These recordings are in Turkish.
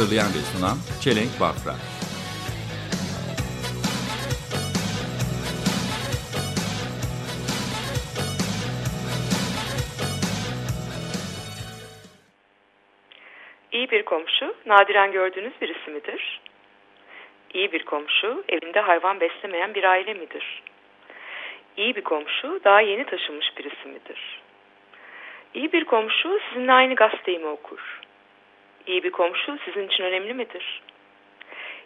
Hazırlayan ve sunan Çelenk Bafra. İyi bir komşu, nadiren gördüğünüz birisi midir? İyi bir komşu, evinde hayvan beslemeyen bir aile midir? İyi bir komşu, daha yeni taşınmış birisi midir? İyi bir komşu, sizinle aynı gazeteyi mi okur? İyi bir komşu, sizin için önemli midir?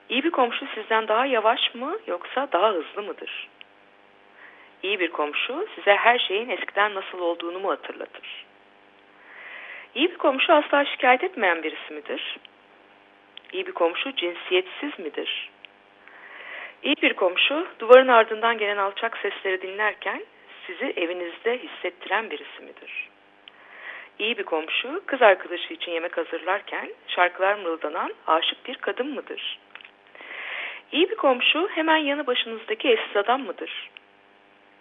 İyi bir komşu sizden daha yavaş mı yoksa daha hızlı mıdır? İyi bir komşu, size her şeyin eskiden nasıl olduğunu mu hatırlatır? İyi bir komşu asla şikayet etmeyen birisi midir? İyi bir komşu cinsiyetsiz midir? İyi bir komşu duvarın ardından gelen alçak sesleri dinlerken sizi evinizde hissettiren birisi midir? İyi bir komşu kız arkadaşı için yemek hazırlarken şarkılar mırıldanan aşık bir kadın mıdır? İyi bir komşu hemen yanı başınızdaki eşsiz adam mıdır?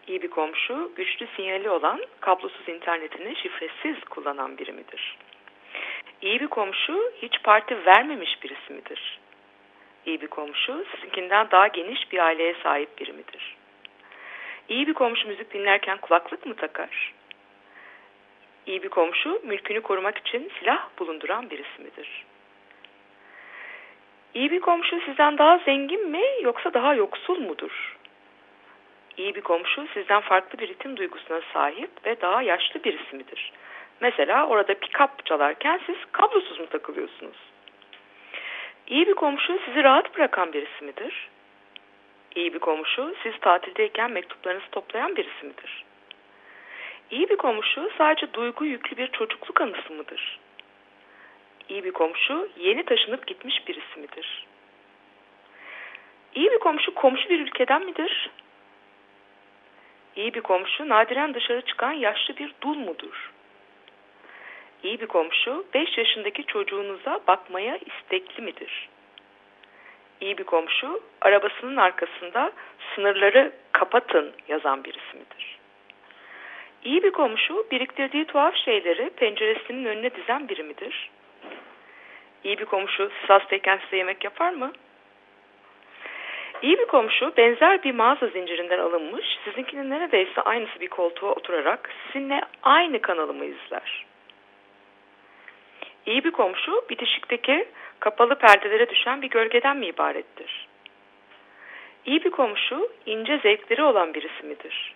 İyi bir komşu güçlü sinyali olan kablosuz internetini şifresiz kullanan biri midir? İyi bir komşu hiç parti vermemiş birisi midir? İyi bir komşu sizinkinden daha geniş bir aileye sahip biri midir? İyi bir komşu müzik dinlerken kulaklık mı takar? İyi bir komşu mülkünü korumak için silah bulunduran birisi midir? İyi bir komşu sizden daha zengin mi yoksa daha yoksul mudur? İyi bir komşu sizden farklı bir ritim duygusuna sahip ve daha yaşlı birisi midir? Mesela orada pick-up çalarken siz kablosuz mu takılıyorsunuz? İyi bir komşu sizi rahat bırakan birisi midir? İyi bir komşu siz tatildeyken mektuplarınızı toplayan birisi midir? İyi bir komşu sadece duygu yüklü bir çocukluk anısı mıdır? İyi bir komşu yeni taşınıp gitmiş birisi midir? İyi bir komşu komşu bir ülkeden midir? İyi bir komşu nadiren dışarı çıkan yaşlı bir dul mudur? İyi bir komşu 5 yaşındaki çocuğunuza bakmaya istekli midir? İyi bir komşu arabasının arkasında sınırları kapatın yazan birisi midir? İyi bir komşu biriktirdiği tuhaf şeyleri penceresinin önüne dizen biri midir? İyi bir komşu siz size yemek yapar mı? İyi bir komşu benzer bir mağaza zincirinden alınmış, sizinkinin neredeyse aynısı bir koltuğa oturarak sizinle aynı kanalımı izler. İyi bir komşu bitişikteki kapalı perdelere düşen bir gölgeden mi ibarettir? İyi bir komşu ince zevkleri olan birisi midir?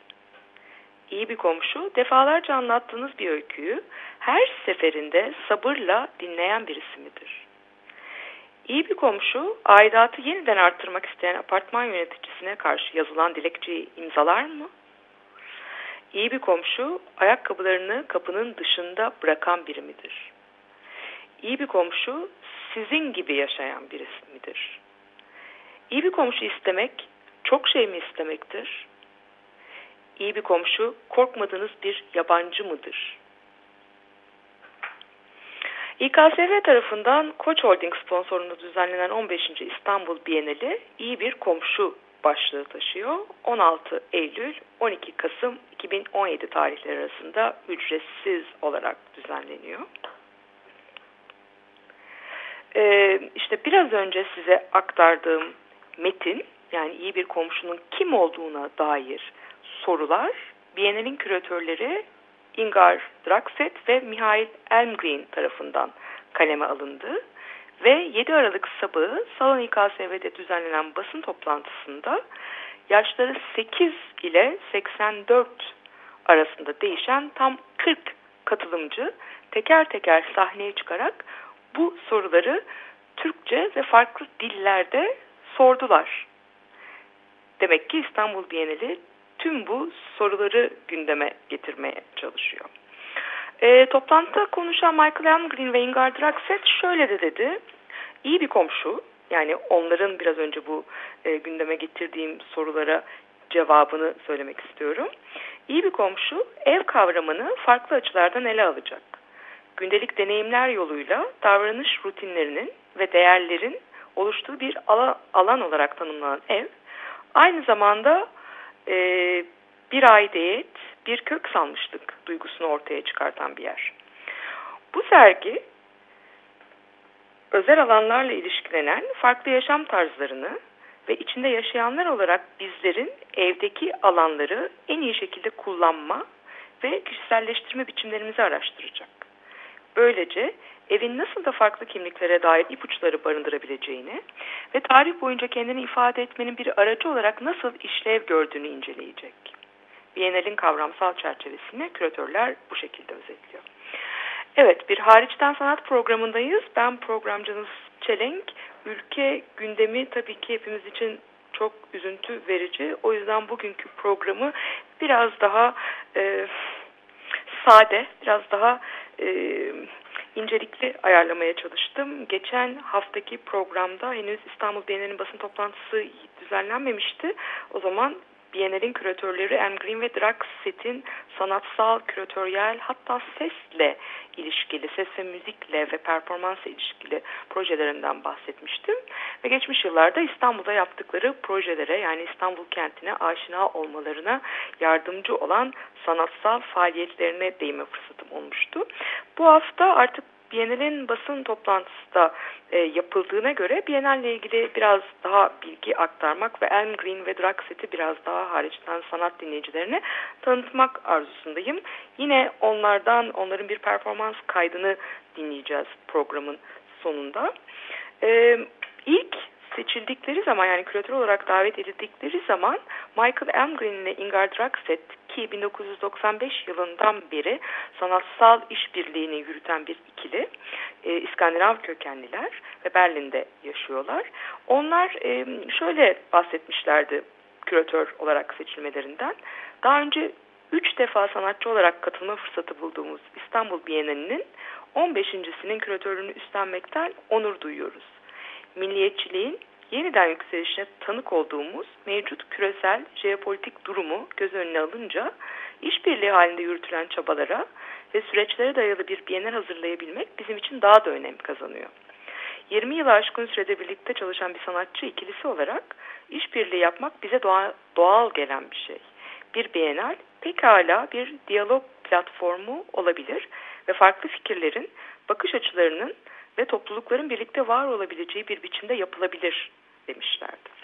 İyi bir komşu defalarca anlattığınız bir öyküyü her seferinde sabırla dinleyen birisi midir? İyi bir komşu aidatı yeniden arttırmak isteyen apartman yöneticisine karşı yazılan dilekçeyi imzalar mı? İyi bir komşu ayakkabılarını kapının dışında bırakan biri midir? İyi bir komşu sizin gibi yaşayan birisi midir? İyi bir komşu istemek çok şey mi istemektir? İyi bir komşu korkmadığınız bir yabancı mıdır? İKSV tarafından Koç Holding sponsorluğunda düzenlenen 15. İstanbul Bienali iyi bir komşu başlığı taşıyor. 16 Eylül 12 Kasım 2017 tarihleri arasında ücretsiz olarak düzenleniyor. Ee, işte biraz önce size aktardığım metin yani iyi bir komşunun kim olduğuna dair sorular Biennial'in küratörleri Ingar Draxet ve Mihail Elmgreen tarafından kaleme alındı. Ve 7 Aralık sabahı Salon İKSV'de düzenlenen basın toplantısında yaşları 8 ile 84 arasında değişen tam 40 katılımcı teker teker sahneye çıkarak bu soruları Türkçe ve farklı dillerde sordular. Demek ki İstanbul Bienali tüm bu soruları gündeme getirmeye çalışıyor. E, toplantıda konuşan Michael Elmgreen ve Ingar Draxet şöyle de dedi. İyi bir komşu yani onların biraz önce bu e, gündeme getirdiğim sorulara cevabını söylemek istiyorum. İyi bir komşu ev kavramını farklı açılardan ele alacak. Gündelik deneyimler yoluyla davranış rutinlerinin ve değerlerin oluştuğu bir alan olarak tanımlanan ev, aynı zamanda e, bir aidiyet, bir kök salmışlık duygusunu ortaya çıkartan bir yer. Bu sergi özel alanlarla ilişkilenen farklı yaşam tarzlarını ve içinde yaşayanlar olarak bizlerin evdeki alanları en iyi şekilde kullanma ve kişiselleştirme biçimlerimizi araştıracak. Böylece evin nasıl da farklı kimliklere dair ipuçları barındırabileceğini ve tarih boyunca kendini ifade etmenin bir aracı olarak nasıl işlev gördüğünü inceleyecek. Biennial'in kavramsal çerçevesini küratörler bu şekilde özetliyor. Evet, bir hariçten sanat programındayız. Ben programcınız Çelenk. Ülke gündemi tabii ki hepimiz için çok üzüntü verici. O yüzden bugünkü programı biraz daha e, sade, biraz daha e, incelikli ayarlamaya çalıştım. Geçen haftaki programda henüz İstanbul Bienali'nin basın toplantısı düzenlenmemişti. O zaman Biennial'in küratörleri Em Green ve Draxet'in sanatsal, küratöryel hatta sesle ilişkili, ses ve müzikle ve performansla ilişkili projelerinden bahsetmiştim. Ve geçmiş yıllarda İstanbul'da yaptıkları projelere yani İstanbul kentine aşina olmalarına yardımcı olan sanatsal faaliyetlerine değinme fırsatım olmuştu. Bu hafta artık Biennale'nin basın toplantısı da e, yapıldığına göre Biennale ile ilgili biraz daha bilgi aktarmak ve Elm Green ve Draxet'i biraz daha hariçten sanat dinleyicilerine tanıtmak arzusundayım. Yine onlardan, onların bir performans kaydını dinleyeceğiz programın sonunda. E, ilk seçildikleri zaman yani küratör olarak davet edildikleri zaman Michael Elmgren ile Ingar Draxet ki 1995 yılından beri sanatsal işbirliğini yürüten bir ikili e, İskandinav kökenliler ve Berlin'de yaşıyorlar. Onlar e, şöyle bahsetmişlerdi küratör olarak seçilmelerinden. Daha önce üç defa sanatçı olarak katılma fırsatı bulduğumuz İstanbul Bienalinin 15.sinin küratörlüğünü üstlenmekten onur duyuyoruz milliyetçiliğin yeniden yükselişine tanık olduğumuz mevcut küresel jeopolitik durumu göz önüne alınca işbirliği halinde yürütülen çabalara ve süreçlere dayalı bir bienal hazırlayabilmek bizim için daha da önem kazanıyor. 20 yıl aşkın sürede birlikte çalışan bir sanatçı ikilisi olarak işbirliği yapmak bize doğal, doğal gelen bir şey. Bir bienal pekala bir diyalog platformu olabilir ve farklı fikirlerin, bakış açılarının ve toplulukların birlikte var olabileceği bir biçimde yapılabilir demişlerdi.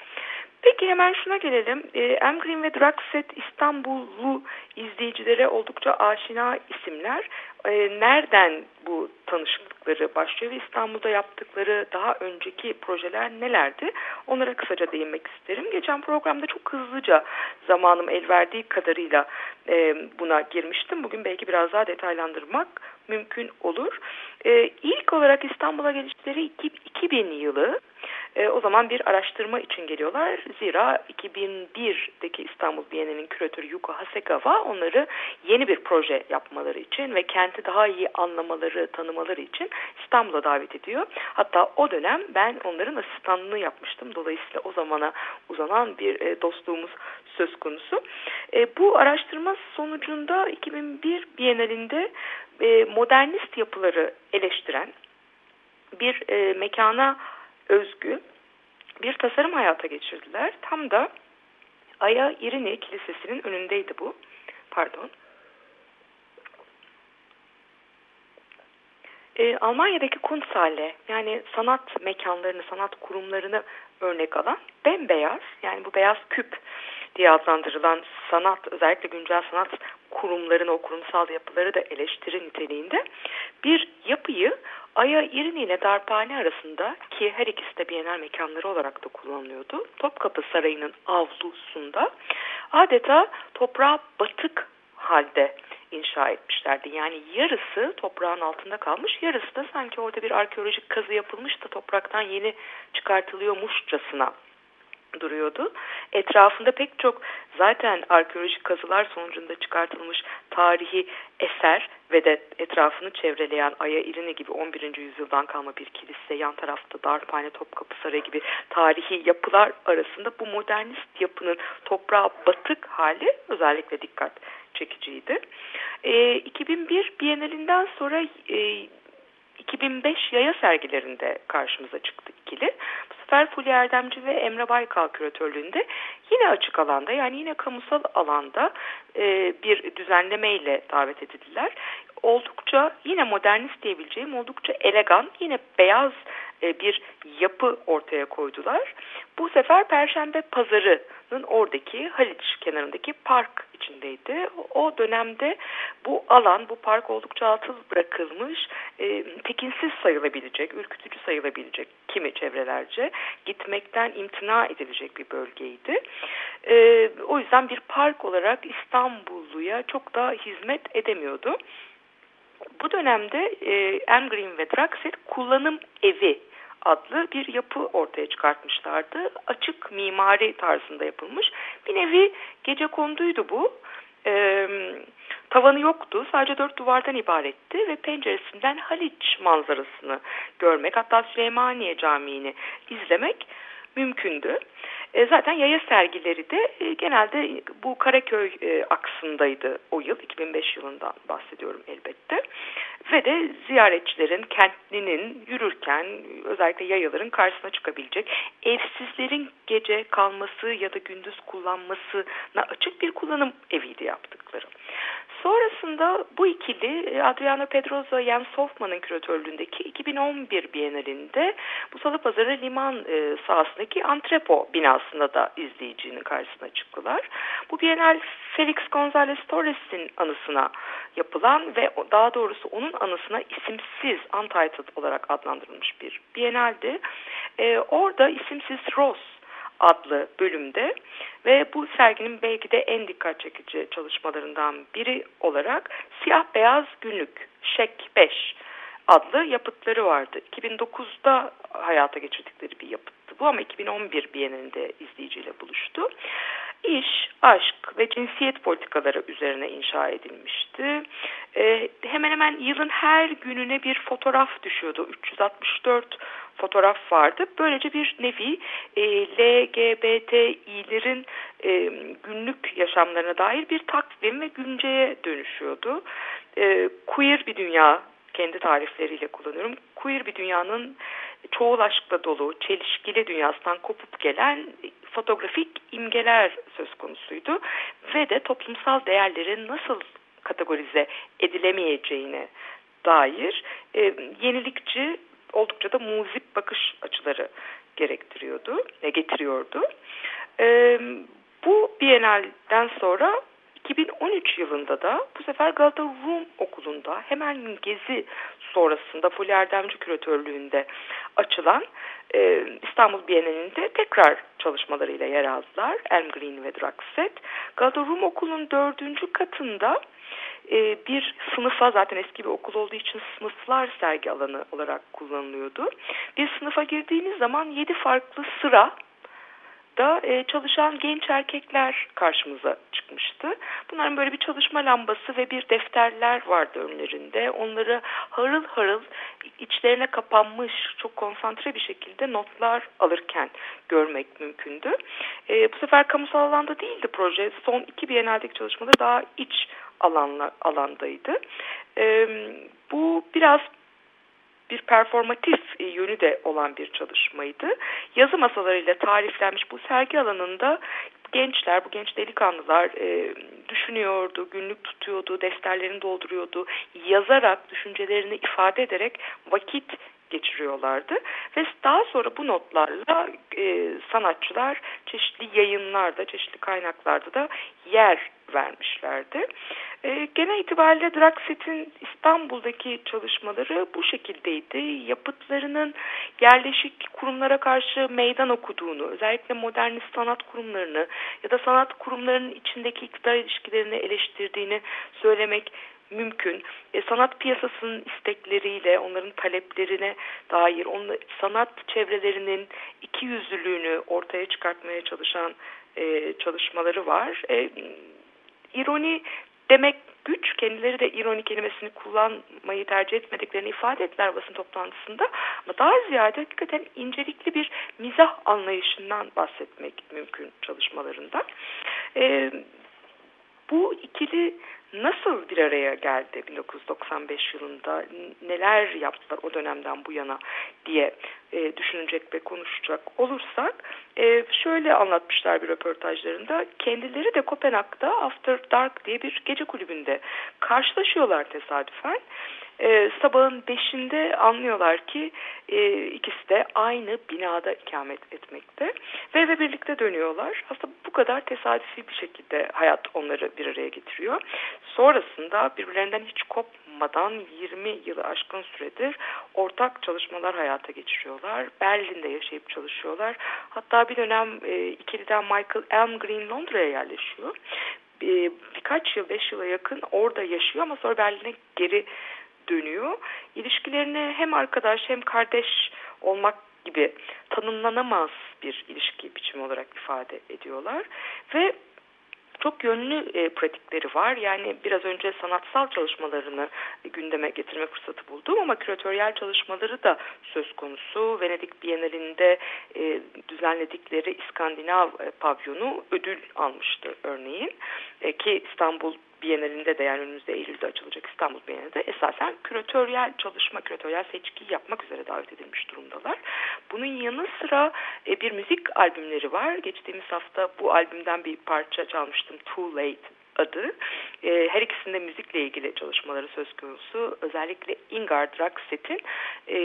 Peki hemen şuna gelelim. E, M. Green ve Draxet İstanbullu izleyicilere oldukça aşina isimler. E, nereden bu tanışıklıkları başlıyor ve İstanbul'da yaptıkları daha önceki projeler nelerdi? Onlara kısaca değinmek isterim. Geçen programda çok hızlıca zamanım el verdiği kadarıyla e, buna girmiştim. Bugün belki biraz daha detaylandırmak mümkün olur. E, ilk olarak İstanbul'a gelişleri 2000 yılı. E, o zaman bir araştırma için geliyorlar. Zira 2001'deki İstanbul Bienali'nin küratörü Yuko Hasegawa onları yeni bir proje yapmaları için ve kenti daha iyi anlamaları, tanımaları için İstanbul'a davet ediyor. Hatta o dönem ben onların asistanlığını yapmıştım. Dolayısıyla o zamana uzanan bir e, dostluğumuz söz konusu. E, bu araştırma sonucunda 2001 Bienalinde e, modernist yapıları eleştiren bir e, mekana özgü bir tasarım hayata geçirdiler. Tam da Aya İrini Kilisesi'nin önündeydi bu. Pardon. E, Almanya'daki Kunsthalle yani sanat mekanlarını, sanat kurumlarını örnek alan bembeyaz yani bu beyaz küp diye adlandırılan sanat özellikle güncel sanat kurumlarını o kurumsal yapıları da eleştiri niteliğinde bir yapıyı Aya İrini ile Darphane arasında ki her ikisi de Bienal mekanları olarak da kullanılıyordu. Topkapı Sarayı'nın avlusunda adeta toprağa batık halde inşa etmişlerdi. Yani yarısı toprağın altında kalmış, yarısı da sanki orada bir arkeolojik kazı yapılmış da topraktan yeni çıkartılıyormuşçasına duruyordu. Etrafında pek çok zaten arkeolojik kazılar sonucunda çıkartılmış tarihi eser ve de etrafını çevreleyen Aya İrini gibi 11. yüzyıldan kalma bir kilise, yan tarafta Darphane Topkapı Sarayı gibi tarihi yapılar arasında bu modernist yapının toprağa batık hali özellikle dikkat çekiciydi. E, 2001 Bienalinden sonra e, 2005 yaya sergilerinde karşımıza çıktı ikili. Bu sefer Fulya Erdemci ve Emre Baykal küratörlüğünde yine açık alanda yani yine kamusal alanda e, bir düzenlemeyle davet edildiler. Oldukça yine modernist diyebileceğim oldukça elegan yine beyaz e, bir yapı ortaya koydular. Bu sefer Perşembe Pazarı'nın oradaki Haliç kenarındaki park içindeydi. O dönemde bu alan, bu park oldukça atıl bırakılmış, e, tekinsiz sayılabilecek, ürkütücü sayılabilecek kimi çevrelerce gitmekten imtina edilecek bir bölgeydi. E, o yüzden bir park olarak İstanbulluya çok da hizmet edemiyordu. Bu dönemde e, Green ve Draxet kullanım evi adlı bir yapı ortaya çıkartmışlardı. Açık mimari tarzında yapılmış. Bir nevi gece konduydu bu. Ee, tavanı yoktu. Sadece dört duvardan ibaretti ve penceresinden Haliç manzarasını görmek hatta Süleymaniye Camii'ni izlemek mümkündü. E, zaten yaya sergileri de e, genelde bu Karaköy e, aksındaydı o yıl 2005 yılından bahsediyorum elbette. Ve de ziyaretçilerin kentlinin yürürken özellikle yayaların karşısına çıkabilecek evsizlerin gece kalması ya da gündüz kullanmasına açık bir kullanım eviydi yaptıkları. Sonrasında bu ikili e, Adriano Pedrosa Jens Hoffman'ın küratörlüğündeki 2011 Bienalinde bu Salıpazarı liman e, sahasındaki antrepo binasında da izleyicinin karşısına çıktılar. Bu Bienal Felix González Torres'in anısına yapılan ve daha doğrusu onun anısına isimsiz untitled olarak adlandırılmış bir Bienaldi. E, orada isimsiz Rose adlı bölümde ve bu serginin belki de en dikkat çekici çalışmalarından biri olarak siyah beyaz günlük Şek 5 adlı yapıtları vardı. 2009'da hayata geçirdikleri bir yapıttı bu ama 2011 Bienalinde izleyiciyle buluştu. İş, aşk ve cinsiyet politikaları üzerine inşa edilmişti. Ee, hemen hemen yılın her gününe bir fotoğraf düşüyordu. 364 fotoğraf vardı. Böylece bir nevi e, LGBTİ'lerin e, günlük yaşamlarına dair bir takvim ve günceye dönüşüyordu. E, queer bir dünya kendi tarifleriyle kullanıyorum. Queer bir dünyanın çoğul aşkla dolu, çelişkili dünyasından kopup gelen fotoğrafik imgeler söz konusuydu. Ve de toplumsal değerlerin nasıl kategorize edilemeyeceğine dair e, yenilikçi oldukça da muzip bakış açıları gerektiriyordu, e, getiriyordu. E, bu Bienal'den sonra 2013 yılında da bu sefer Galata Rum Okulu'nda hemen gezi sonrasında Fulya Erdemci küratörlüğünde açılan e, İstanbul Bienalinde tekrar çalışmalarıyla yer aldılar. Elm Green ve Draxet. Galata Rum Okulu'nun dördüncü katında e, bir sınıfa zaten eski bir okul olduğu için sınıflar sergi alanı olarak kullanılıyordu. Bir sınıfa girdiğiniz zaman yedi farklı sıra da e, çalışan genç erkekler karşımıza çıkmıştı. Bunların böyle bir çalışma lambası ve bir defterler vardı önlerinde. Onları harıl harıl içlerine kapanmış çok konsantre bir şekilde notlar alırken görmek mümkündü. E, bu sefer kamusal alanda değildi proje. Son iki Biennale'deki çalışmaları daha iç alanlar, alandaydı. E, bu biraz bir performatif e, yönü de olan bir çalışmaydı. Yazı masalarıyla tariflenmiş bu sergi alanında gençler, bu genç delikanlılar e, düşünüyordu, günlük tutuyordu, defterlerini dolduruyordu, yazarak, düşüncelerini ifade ederek vakit geçiriyorlardı. Ve daha sonra bu notlarla e, sanatçılar çeşitli yayınlarda, çeşitli kaynaklarda da yer vermişlerdi. E, genel itibariyle Draxet'in İstanbul'daki çalışmaları bu şekildeydi. Yapıtlarının yerleşik kurumlara karşı meydan okuduğunu, özellikle modernist sanat kurumlarını ya da sanat kurumlarının içindeki iktidar ilişkilerini eleştirdiğini söylemek mümkün. E, sanat piyasasının istekleriyle, onların taleplerine dair, onun, sanat çevrelerinin iki yüzlülüğünü ortaya çıkartmaya çalışan e, çalışmaları var. E, ironi demek güç. Kendileri de ironi kelimesini kullanmayı tercih etmediklerini ifade ettiler basın toplantısında. Ama daha ziyade hakikaten incelikli bir mizah anlayışından bahsetmek mümkün çalışmalarında. E, bu ikili nasıl bir araya geldi 1995 yılında? Neler yaptılar o dönemden bu yana diye e, düşünecek ve konuşacak olursak e, şöyle anlatmışlar bir röportajlarında kendileri de Kopenhag'da After Dark diye bir gece kulübünde karşılaşıyorlar tesadüfen e, sabahın beşinde anlıyorlar ki e, ikisi de aynı binada ikamet etmekte ve ve birlikte dönüyorlar. Aslında bu kadar tesadüfi bir şekilde hayat onları bir araya getiriyor. Sonrasında birbirlerinden hiç kopmadan 20 yılı aşkın süredir ortak çalışmalar hayata geçiriyorlar. Berlin'de yaşayıp çalışıyorlar. Hatta bir dönem e, ikiliden Michael Elmgreen Londra'ya yerleşiyor. E, birkaç yıl, beş yıla yakın orada yaşıyor ama sonra Berlin'e geri dönüyor. İlişkilerini hem arkadaş hem kardeş olmak gibi tanımlanamaz bir ilişki biçimi olarak ifade ediyorlar. Ve çok yönlü e, pratikleri var. Yani biraz önce sanatsal çalışmalarını gündeme getirme fırsatı buldum ama küratöryel çalışmaları da söz konusu. Venedik Bienalinde e, düzenledikleri İskandinav e, pavyonu ödül almıştı örneğin. E, ki İstanbul Bienalinde de yani önümüzde Eylül'de açılacak İstanbul Bienalinde esasen küratöryel çalışma, küratöryel seçkiyi yapmak üzere davet edilmiş durumdalar. Bunun yanı sıra e, bir müzik albümleri var. Geçtiğimiz hafta bu albümden bir parça çalmıştım Too Late adı. E, her ikisinde müzikle ilgili çalışmaları söz konusu. Özellikle Ingard Rakset'in e,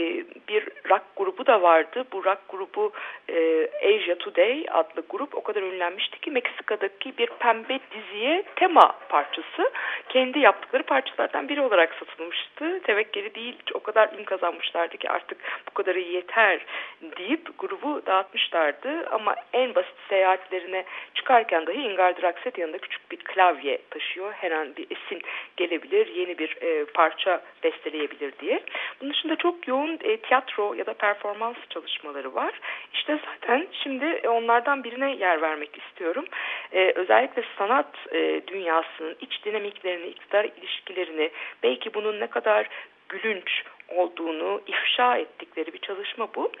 bir rock grubu da vardı. Bu rock grubu e, Asia Today adlı grup o kadar ünlenmişti ki Meksika'daki bir pembe diziye tema parçası kendi yaptıkları parçalardan biri olarak satılmıştı. Tevekkeli değil o kadar ün kazanmışlardı ki artık bu kadarı yeter deyip grubu dağıtmışlardı. Ama en basit seyahatlerine çıkarken dahi Ingard Rakset yanında küçük bir klavye klavye taşıyor. Her an bir esin gelebilir, yeni bir e, parça besteleyebilir diye. Bunun dışında çok yoğun e, tiyatro ya da performans çalışmaları var. İşte zaten şimdi onlardan birine yer vermek istiyorum. E, özellikle sanat e, dünyasının iç dinamiklerini, iktidar ilişkilerini, belki bunun ne kadar gülünç olduğunu ifşa ettikleri bir çalışma bu.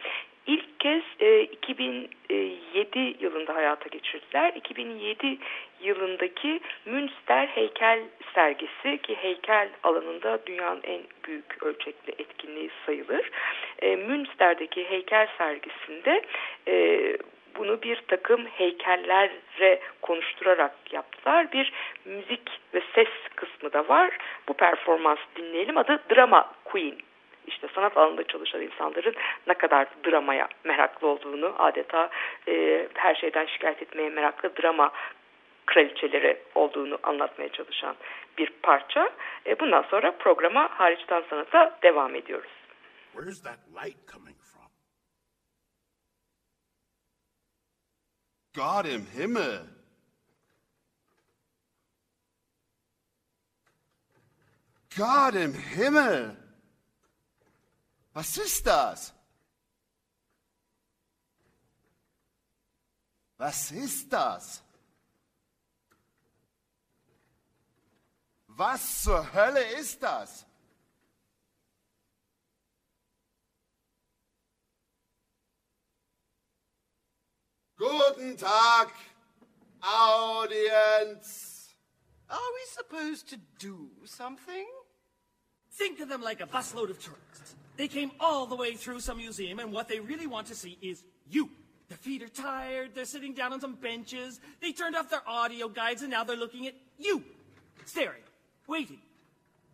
İlk kez e, 2007 yılında hayata geçirdiler. 2007 yılındaki Münster Heykel sergisi ki heykel alanında dünyanın en büyük ölçekli etkinliği sayılır. E, Münster'deki heykel sergisinde e, bunu bir takım heykellere konuşturarak yaptılar. Bir müzik ve ses kısmı da var. Bu performans dinleyelim. Adı Drama Queen işte sanat alanında çalışan insanların ne kadar dramaya meraklı olduğunu adeta e, her şeyden şikayet etmeye meraklı drama kraliçeleri olduğunu anlatmaya çalışan bir parça. E, bundan sonra programa hariçten sanata devam ediyoruz. Where's that light coming from? Gott im Himmel! Gott im Himmel! Was ist das? Was ist das? Was zur Hölle ist das? Guten Tag, Audience. Are we supposed to do something? Think of them like a busload of tourists. They came all the way through some museum, and what they really want to see is you. Their feet are tired, they're sitting down on some benches, they turned off their audio guides, and now they're looking at you. Staring, waiting.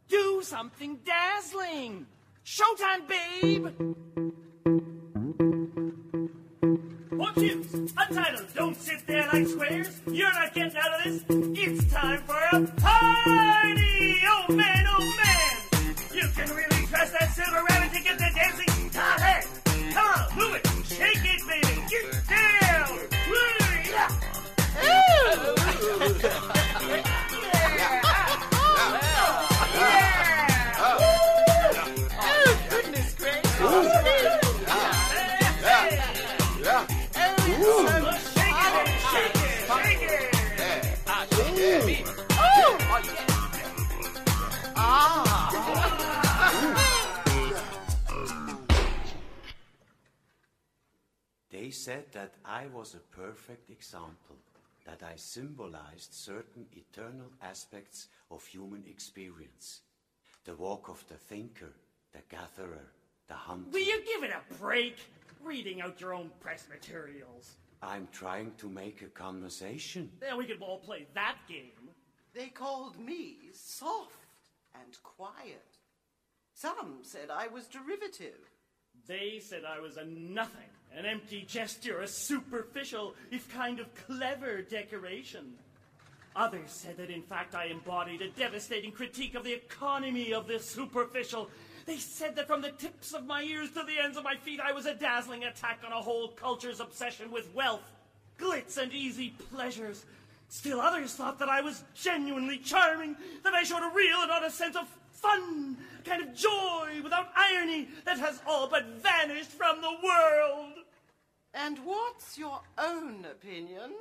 Do something dazzling! Showtime, babe! Point two, untitled, don't sit there like squares. You're not getting out of this. It's time for a party! Oh man, oh man! That I was a perfect example, that I symbolized certain eternal aspects of human experience. The walk of the thinker, the gatherer, the hunter. Will you give it a break? Reading out your own press materials. I'm trying to make a conversation. Then we could all play that game. They called me soft and quiet. Some said I was derivative. They said I was a nothing, an empty gesture, a superficial, if kind of clever decoration. Others said that in fact I embodied a devastating critique of the economy of the superficial. They said that from the tips of my ears to the ends of my feet I was a dazzling attack on a whole culture's obsession with wealth, glitz, and easy pleasures. Still others thought that I was genuinely charming, that I showed a real and honest sense of fun, a kind of joy without irony that has all but vanished from the world. And what's your own opinion?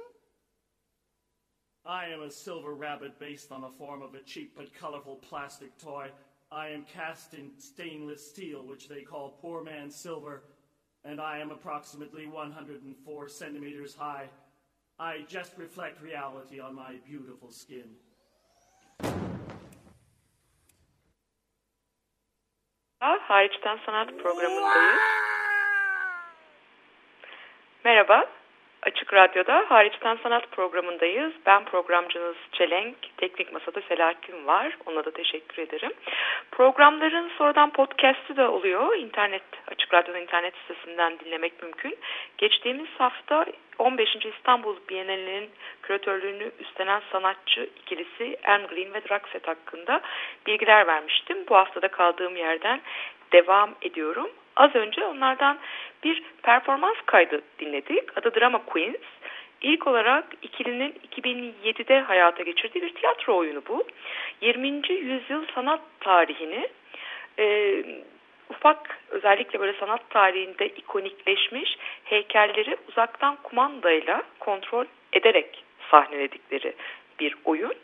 I am a silver rabbit based on the form of a cheap but colorful plastic toy. I am cast in stainless steel, which they call poor man's silver, and I am approximately 104 centimeters high. I just reflect reality on my beautiful skin. Hariçten Sanat programındayız. Merhaba, Açık Radyo'da Hariçten Sanat programındayız. Ben programcınız Çelenk, Teknik Masada Selahattin var. Ona da teşekkür ederim. Programların sonradan podcast'i de oluyor. İnternet, Açık Radyo'nun internet sitesinden dinlemek mümkün. Geçtiğimiz hafta 15. İstanbul Bienalinin küratörlüğünü üstlenen sanatçı ikilisi Anne Green ve Draxet hakkında bilgiler vermiştim. Bu haftada kaldığım yerden devam ediyorum. Az önce onlardan bir performans kaydı dinledik. Adı Drama Queens. İlk olarak ikilinin 2007'de hayata geçirdiği bir tiyatro oyunu bu. 20. yüzyıl sanat tarihini e, ufak özellikle böyle sanat tarihinde ikonikleşmiş heykelleri uzaktan kumandayla kontrol ederek sahneledikleri bir oyun.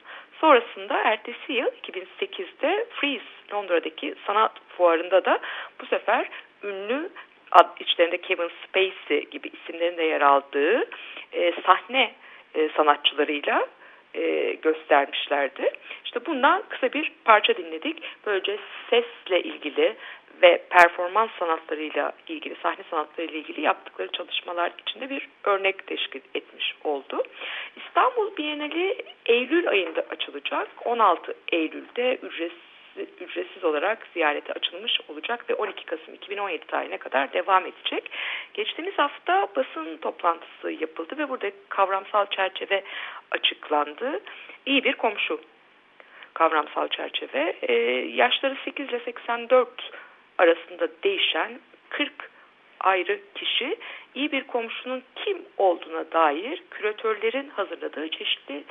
Sonrasında ertesi yıl 2008'de Freeze Londra'daki sanat fuarında da bu sefer ünlü içlerinde Kevin Spacey gibi isimlerin de yer aldığı e, sahne e, sanatçılarıyla e, göstermişlerdi. İşte bundan kısa bir parça dinledik. Böylece sesle ilgili ve performans sanatlarıyla ilgili, sahne sanatlarıyla ilgili yaptıkları çalışmalar içinde bir örnek teşkil etmiş oldu. İstanbul Bienali Eylül ayında açılacak. 16 Eylül'de ücretsiz ücretsiz olarak ziyarete açılmış olacak ve 12 Kasım 2017 tarihine kadar devam edecek. Geçtiğimiz hafta basın toplantısı yapıldı ve burada kavramsal çerçeve açıklandı. İyi bir komşu kavramsal çerçeve. Ee, yaşları 8 ile 84 arasında değişen 40 ayrı kişi iyi bir komşunun kim olduğuna dair küratörlerin hazırladığı çeşitli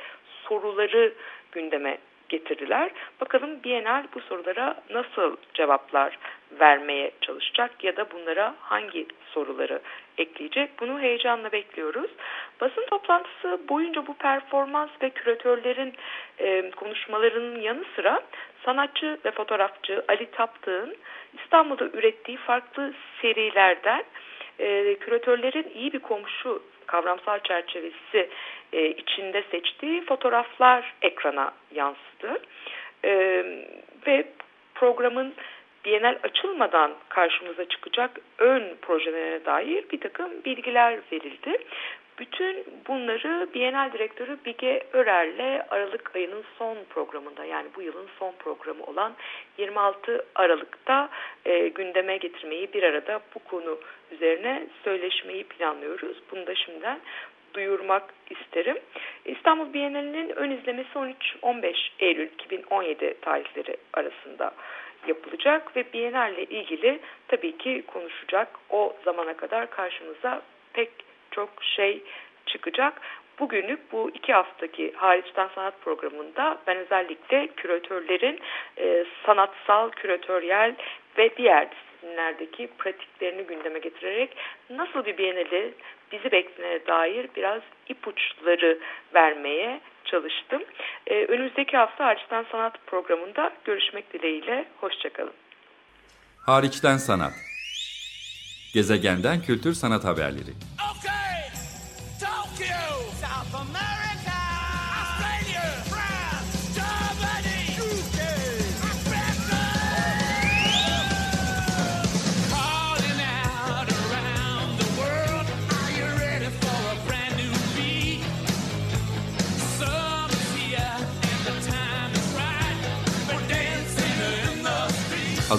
soruları gündeme getirdiler. Bakalım Bienal bu sorulara nasıl cevaplar vermeye çalışacak ya da bunlara hangi soruları ekleyecek? Bunu heyecanla bekliyoruz. Basın toplantısı boyunca bu performans ve küratörlerin e, konuşmalarının yanı sıra sanatçı ve fotoğrafçı Ali Taptık'ın İstanbul'da ürettiği farklı serilerden e, küratörlerin iyi bir komşu kavramsal çerçevesi e, içinde seçtiği fotoğraflar ekrana yansıdı. E, ve programın Bienal açılmadan karşımıza çıkacak ön projelerine dair bir takım bilgiler verildi. Bütün bunları Bienal Direktörü Bige Örer'le Aralık ayının son programında yani bu yılın son programı olan 26 Aralık'ta e, gündeme getirmeyi bir arada bu konu üzerine söyleşmeyi planlıyoruz. Bunu da şimdiden duyurmak isterim. İstanbul Bienalinin ön izlemesi 13-15 Eylül 2017 tarihleri arasında yapılacak ve Bienal ile ilgili tabii ki konuşacak. O zamana kadar karşımıza pek çok şey çıkacak. Bugünlük bu iki haftaki hariçten sanat programında ben özellikle küratörlerin e, sanatsal, küratöryel ve diğer disiplinlerdeki pratiklerini gündeme getirerek nasıl bir bienali bizi beklediğine dair biraz ipuçları vermeye çalıştım. Ee, önümüzdeki hafta Hariçten Sanat programında görüşmek dileğiyle, hoşçakalın. Hariçten Sanat Gezegenden Kültür Sanat Haberleri okay. Tokyo.